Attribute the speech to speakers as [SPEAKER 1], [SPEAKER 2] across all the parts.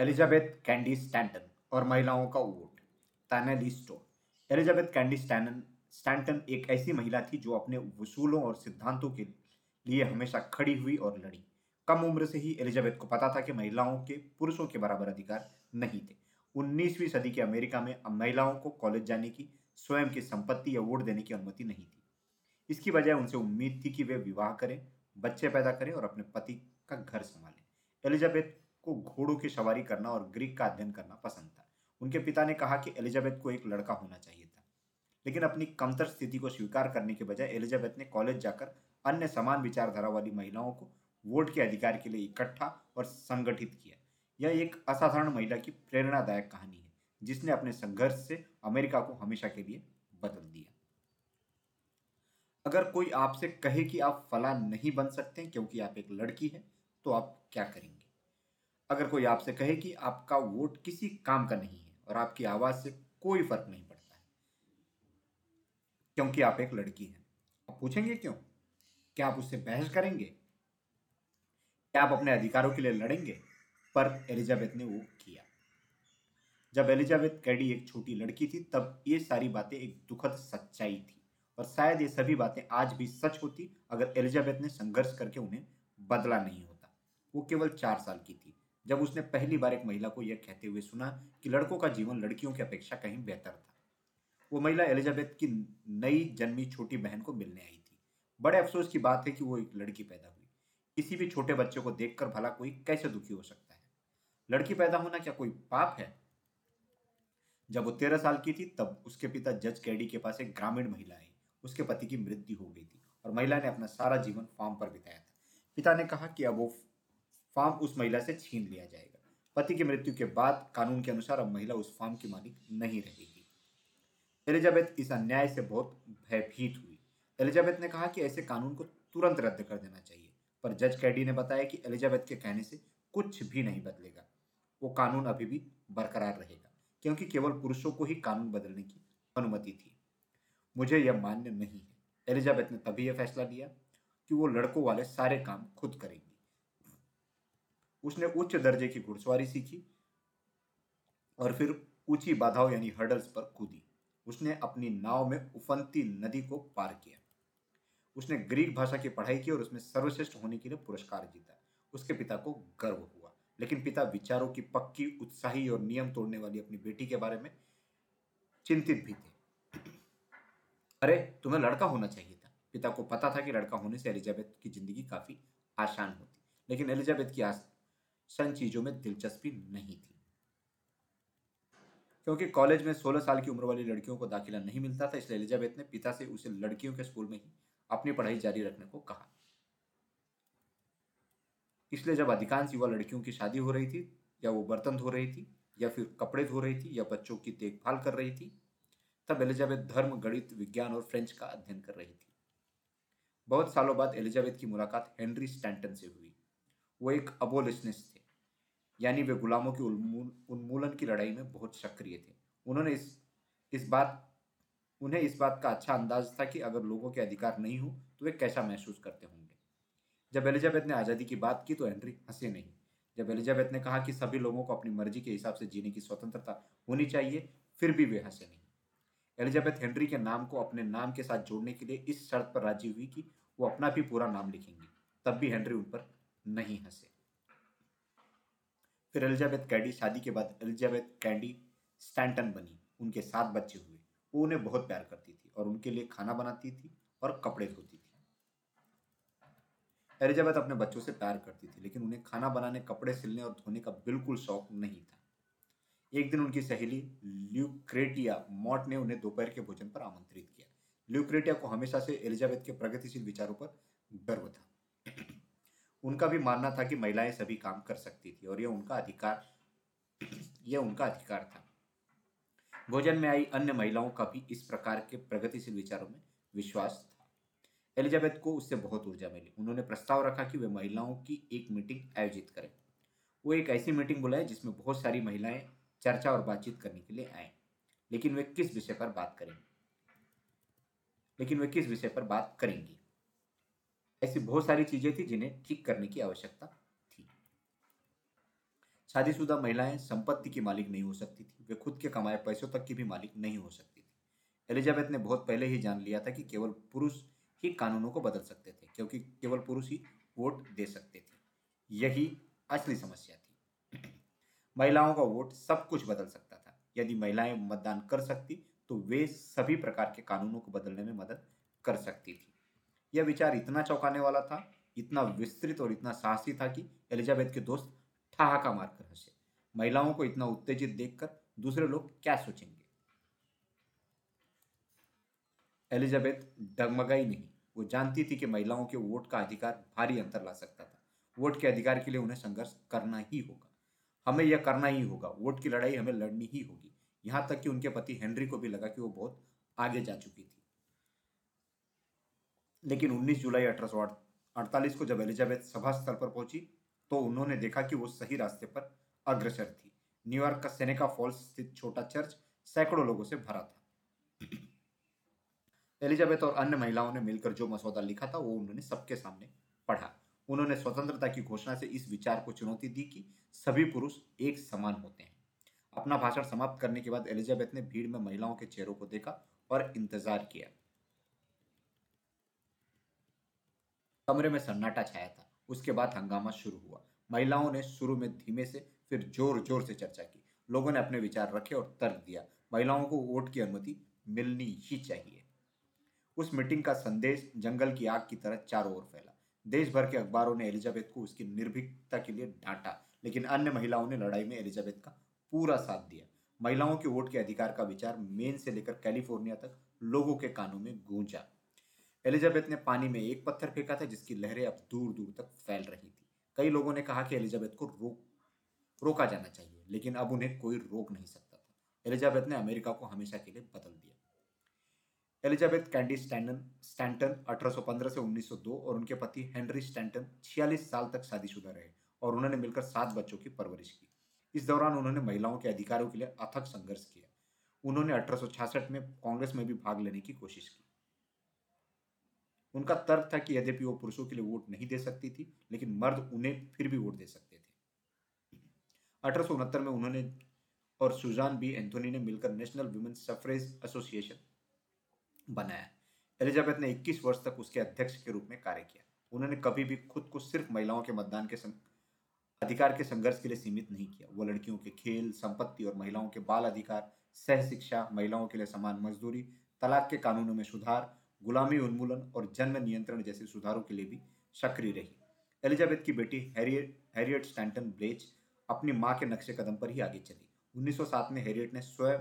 [SPEAKER 1] Elizabeth Cady Stanton और महिलाओं का वोट तानेली स्टोर एलिजाबेथ कैंडी स्टैनन स्टैंटन एक ऐसी महिला थी जो अपने वसूलों और सिद्धांतों के लिए हमेशा खड़ी हुई और लड़ी। कम उम्र से ही एलिजाबेथ को पता था कि महिलाओं के पुरुषों के बराबर अधिकार नहीं थे। 19वीं सदी के अमेरिका में अब महिलाओं को कॉलेज जाने की, स्वयं की संपत्ति या वोट देने की अनुमति नहीं थी। इसकी वजह उनसे उम्मीद थी कि वे विवाह करें, बच्चे पैदा करें और अपने पति का घर संभालें। एलिजाबेथ को घोड़ों की सवारी करना और ग्रीक का अध्ययन करना पसंद था। उनके पिता ने कहा कि एलिजाबेथ को एक लड़का होना चाहिए था। लेकिन अपनी कमतर स्थिति को स्वीकार करने के बजाय एलिजाबेथ ने कॉलेज जाकर अन्य समान विचारधारा वाली महिलाओं को वोट के अधिकार के लिए इकट्ठा और संगठित किया। यह एक असाधारण महिला की प्रेरणादायक कहानी है, जिसने अपने संघर्ष से अमेरिका को हमेशा के लिए बदल दिया। अगर कोई आपसे कहे कि आप फला नहीं बन सकते क्योंकि आप एक लड़की हैं तो आप क्या करेंगे? अगर कोई आपसे कहे कि आपका वोट किसी काम का नहीं है और आपकी आवाज़ से कोई फ़र्क नहीं पड़ता है, क्योंकि आप एक लड़की हैं। आप पूछेंगे क्यों? क्या आप उससे बहस करेंगे? क्या आप अपने अधिकारों के लिए लड़ेंगे? पर एलिजाबेथ ने वो किया। जब एलिजाबेथ कैडी एक छोटी लड़की थी, तब ये सारी बातें एक दुखद सच्चाई थी और शायद ये सभी बातें आज भी सच होती, अगर एलिजाबेथ ने संघर्ष करके उन्हें बदला नहीं होता। वो केवल चार साल की थी। जब उसने पहली बार एक महिला को यह कहते हुए सुना कि लड़कों का जीवन लड़कियों की अपेक्षा कहीं बेहतर था। वो महिला एलिजाबेथ की नई जन्मी छोटी बहन को मिलने आई थी। बड़े अफसोस की बात है कि वो एक लड़की पैदा हुई। किसी भी छोटे बच्चे को देखकर भला कोई कैसे दुखी हो सकता है? लड़की पैदा होना क्या कोई पाप है? जब वो तेरह साल की थी, तब उसके पिता जज कैडी के पास एक ग्रामीण महिला आई। उसके पति की मृत्यु हो गई थी और महिला ने अपना सारा जीवन फार्म पर बिताया था। पिता ने कहा कि अब वो फार्म उस महिला से छीन लिया जाएगा। पति की मृत्यु के बाद कानून के अनुसार अब महिला उस फार्म की मालिक नहीं रहेगी। एलिजाबेथ इस अन्याय से बहुत भयभीत हुई। एलिजाबेथ ने कहा कि ऐसे कानून को तुरंत रद्द कर देना चाहिए, पर जज कैडी ने बताया कि एलिजाबेथ के कहने से कुछ भी नहीं बदलेगा। वो कानून अभी भी बरकरार रहेगा, क्योंकि केवल पुरुषों को ही कानून बदलने की अनुमति थी। मुझे यह मान्य नहीं है। एलिजाबेथ ने तभी यह फैसला लिया कि वो लड़कों वाले सारे काम खुद करेगी। उसने उच्च दर्जे की घुड़सवारी सीखी और फिर ऊँची बाधाओं यानी हर्डल्स पर कूदी। उसने अपनी नाव में उफनती नदी को पार किया। उसने ग्रीक भाषा की पढ़ाई की और उसमें सर्वश्रेष्ठ होने के लिए पुरस्कार जीता। उसके पिता को गर्व हुआ। लेकिन पिता विचारों की पक्की, उत्साही और नियम तोड़ने वाली अपनी बेटी के बारे में चिंतित भी थे। अरे, तुम्हें लड़का होना चाहिए था। पिता को पता था कि लड़का होने से एलिजाबेथ की ज़िंदगी काफ़ी आसान होती। लेकिन एलिजाबेथ की सन चीज़ों में दिलचस्पी नहीं थी। क्योंकि कॉलेज में 16 साल की उम्र वाली लड़कियों को दाखिला नहीं मिलता था, इसलिए एलिजाबेथ ने पिता से उसे लड़कियों के स्कूल में ही अपनी पढ़ाई जारी रखने को कहा। इसलिए जब अधिकांश युवा लड़कियों की शादी हो रही थी, या वो बर्तन धो रही थी, या फिर कपड़े धो रही थी, या बच्चों की देखभाल कर रही थी, तब एलिजाबेथ धर्म, गणित, विज्ञान और फ्रेंच का अध्ययन कर रही थी। बहुत सालों बाद एलिजाबेथ की मुलाकात हेनरी स्टैंटन से हुई। वो एक अबोलिशनिस्ट यानी वे गुलामों की उन्मूलन की लड़ाई में बहुत सक्रिय थे। उन्होंने इस इस बात, उन्हें इस बात का अच्छा अंदाज था कि अगर लोगों के अधिकार नहीं हो तो वे कैसा महसूस करते होंगे। जब एलिजाबेथ ने आज़ादी की बात की तो हेनरी हंसे नहीं। जब एलिजाबेथ ने कहा कि सभी लोगों को अपनी मर्ज़ी के हिसाब से जीने की स्वतंत्रता होनी चाहिए, फिर भी वे हंसे नहीं। एलिजाबेथ हेनरी के नाम को अपने नाम के साथ जोड़ने के लिए इस शर्त पर राज़ी हुई कि वो अपना भी पूरा नाम लिखेंगे। तब भी हेनरी उन पर नहीं हंसे। फिर एलिजाबेथ कैंडी, शादी के बाद एलिजाबेथ कैंडी स्टैंटन बनी, उनके सात बच्चे हुए। वो उन्हें बहुत प्यार करती थी और उनके लिए खाना बनाती थी और कपड़े धोती थी। एलिजाबेथ अपने बच्चों से प्यार करती थी, लेकिन उन्हें खाना बनाने, कपड़े सिलने और धोने का बिल्कुल शौक नहीं था। एक दिन उनकी सहेली ल्यूक्रेटिया मॉट ने उन्हें दोपहर के भोजन पर आमंत्रित किया। ल्यूक्रेटिया को हमेशा से एलिजाबेथ के प्रगतिशील विचारों पर गर्व था। उनका भी मानना था कि महिलाएँ सभी काम कर सकती थी, और यह उनका अधिकार, यह उनका अधिकार था। भोजन में आई अन्य महिलाओं का भी इस प्रकार के प्रगतिशील विचारों में विश्वास था। एलिजाबेथ को उससे बहुत ऊर्जा मिली। उन्होंने प्रस्ताव रखा कि वे महिलाओं की एक मीटिंग आयोजित करें। वो एक ऐसी मीटिंग बुलाए जिसमें बहुत सारी महिलाएँ चर्चा और बातचीत करने के लिए आए। लेकिन वे किस विषय पर बात करेंगे? लेकिन वे किस विषय पर बात करेंगी? ऐसी बहुत सारी चीज़ें थी जिन्हें ठीक करने की आवश्यकता थी। शादीशुदा महिलाएँ संपत्ति की मालिक नहीं हो सकती थी। वे खुद के कमाए पैसों तक की भी मालिक नहीं हो सकती थी। एलिजाबेथ ने बहुत पहले ही जान लिया था कि केवल पुरुष ही कानूनों को बदल सकते थे, क्योंकि केवल पुरुष ही वोट दे सकते थे। यही असली समस्या थी। महिलाओं का वोट सब कुछ बदल सकता था। यदि महिलाएँ मतदान कर सकती तो वे सभी प्रकार के कानूनों को बदलने में मदद कर सकती थी। यह विचार इतना चौंकाने वाला था, इतना विस्तृत और इतना साहसी था कि एलिजाबेथ के दोस्त ठहाका मारकर हंसे। महिलाओं को इतना उत्तेजित देखकर दूसरे लोग क्या सोचेंगे? एलिजाबेथ डगमगाई नहीं। वो जानती थी कि महिलाओं के वोट का अधिकार भारी अंतर ला सकता था। वोट के अधिकार के लिए उन्हें संघर्ष करना ही होगा। हमें यह करना ही होगा। वोट की लड़ाई हमें लड़नी ही होगी। यहाँ तक कि उनके पति हेनरी को भी लगा कि वो बहुत आगे जा चुकी थी। लेकिन 19 जुलाई अठारह सौ अड़तालीस को जब एलिजाबेथ सभा स्थल पर पहुँची तो उन्होंने देखा कि वो सही रास्ते पर अग्रसर थी। न्यूयॉर्क का सेनेका फॉल्स स्थित छोटा चर्च सैकड़ों लोगों से भरा था। एलिजाबेथ और अन्य महिलाओं ने मिलकर जो मसौदा लिखा था, वो उन्होंने सबके सामने पढ़ा। उन्होंने स्वतंत्रता की घोषणा से इस विचार को चुनौती दी कि सभी पुरुष एक समान होते हैं। अपना भाषण समाप्त करने के बाद एलिजाबेथ ने भीड़ में महिलाओं के चेहरों को देखा और इंतज़ार किया। कमरे में सन्नाटा छाया था। उसके बाद हंगामा शुरू हुआ। महिलाओं ने शुरू में धीमे से, फिर ज़ोर ज़ोर से चर्चा की। लोगों ने अपने विचार रखे और तर्क दिया। महिलाओं को वोट की अनुमति मिलनी ही चाहिए। उस मीटिंग का संदेश जंगल की आग की तरह चारों ओर फैला। देश भर के अखबारों ने एलिजाबेथ को उसकी निर्भीकता के लिए डांटा, लेकिन अन्य महिलाओं ने लड़ाई में एलिजाबेथ का पूरा साथ दिया। महिलाओं के वोट के अधिकार का विचार मेन से लेकर कैलिफ़ोर्निया तक लोगों के कानों में गूंजा। एलिजाबेथ ने पानी में एक पत्थर फेंका था, जिसकी लहरें अब दूर दूर तक फैल रही थी। कई लोगों ने कहा कि एलिजाबेथ को रोक रोका जाना चाहिए, लेकिन अब उन्हें कोई रोक नहीं सकता था। एलिजाबेथ ने अमेरिका को हमेशा के लिए बदल दिया। एलिजाबेथ कैंडी स्टैंटन स्टैंटन 1815 से 1902 और उनके पति हेनरी स्टैंटन 46 साल तक शादीशुदा रहे और उन्होंने मिलकर सात बच्चों की परवरिश की। इस दौरान उन्होंने महिलाओं के अधिकारों के लिए अथक संघर्ष किया। उन्होंने अठारह सौ छियासठ में कांग्रेस में भी भाग लेने की कोशिश की। उनका तर्क था कि यद्यपि वो पुरुषों के लिए वोट नहीं दे सकती थी, लेकिन मर्द उन्हें फिर भी वोट दे सकते थे। अठारह में उन्होंने और सुजान बी एंथोनी ने मिलकर नेशनल वुमेन सफरेज एसोसिएशन बनाया। एलिजाबेथ ने 21 वर्ष तक उसके अध्यक्ष के रूप में कार्य किया। उन्होंने कभी भी खुद को सिर्फ़ महिलाओं के मतदान के अधिकार के संघर्ष के लिए सीमित नहीं किया। वो लड़कियों के खेल, संपत्ति और महिलाओं के बाल अधिकार, सह शिक्षा, महिलाओं के लिए समान मजदूरी, तलाक के कानूनों में सुधार गुलामी उन्मूलन और जन्म नियंत्रण जैसे सुधारों के लिए भी सक्रिय रही। एलिजाबेथ की बेटी हैरियट स्टैंटन ब्लेच अपनी माँ के नक्शे कदम पर ही आगे चली। 1907 में हैरियट ने स्वयं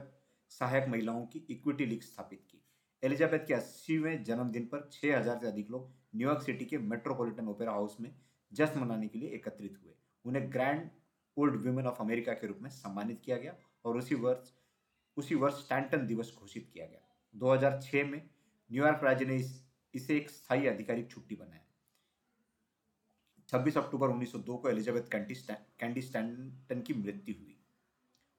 [SPEAKER 1] सहायक महिलाओं की इक्विटी लीग स्थापित की। एलिजाबेथ के अस्सीवें जन्मदिन पर 6000 से अधिक लोग न्यूयॉर्क सिटी के मेट्रोपॉलिटन ओपेरा हाउस में जश्न मनाने के लिए एकत्रित हुए। उन्हें grand old women of America के रूप में सम्मानित किया गया और उसी वर्ष उसी वर्ष स्टैंटन दिवस घोषित किया गया। 2006 में न्यूयॉर्क राज्य ने इस, इसे एक स्थायी आधिकारिक छुट्टी बनाया। 26 अक्टूबर 1902 को एलिजाबेथ कैंडी स्टैंटन की मृत्यु हुई।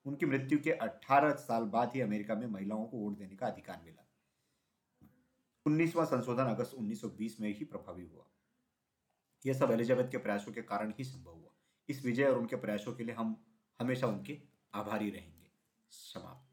[SPEAKER 1] उनकी मृत्यु के 18 साल बाद ही अमेरिका में महिलाओं को वोट देने का अधिकार मिला। उन्नीसवां संशोधन अगस्त 1920 में ही प्रभावी हुआ। यह सब एलिजाबेथ के प्रयासों के कारण ही संभव हुआ। इस विजय और उनके प्रयासों के लिए हम हमेशा उनके आभारी रहेंगे। समाप्त।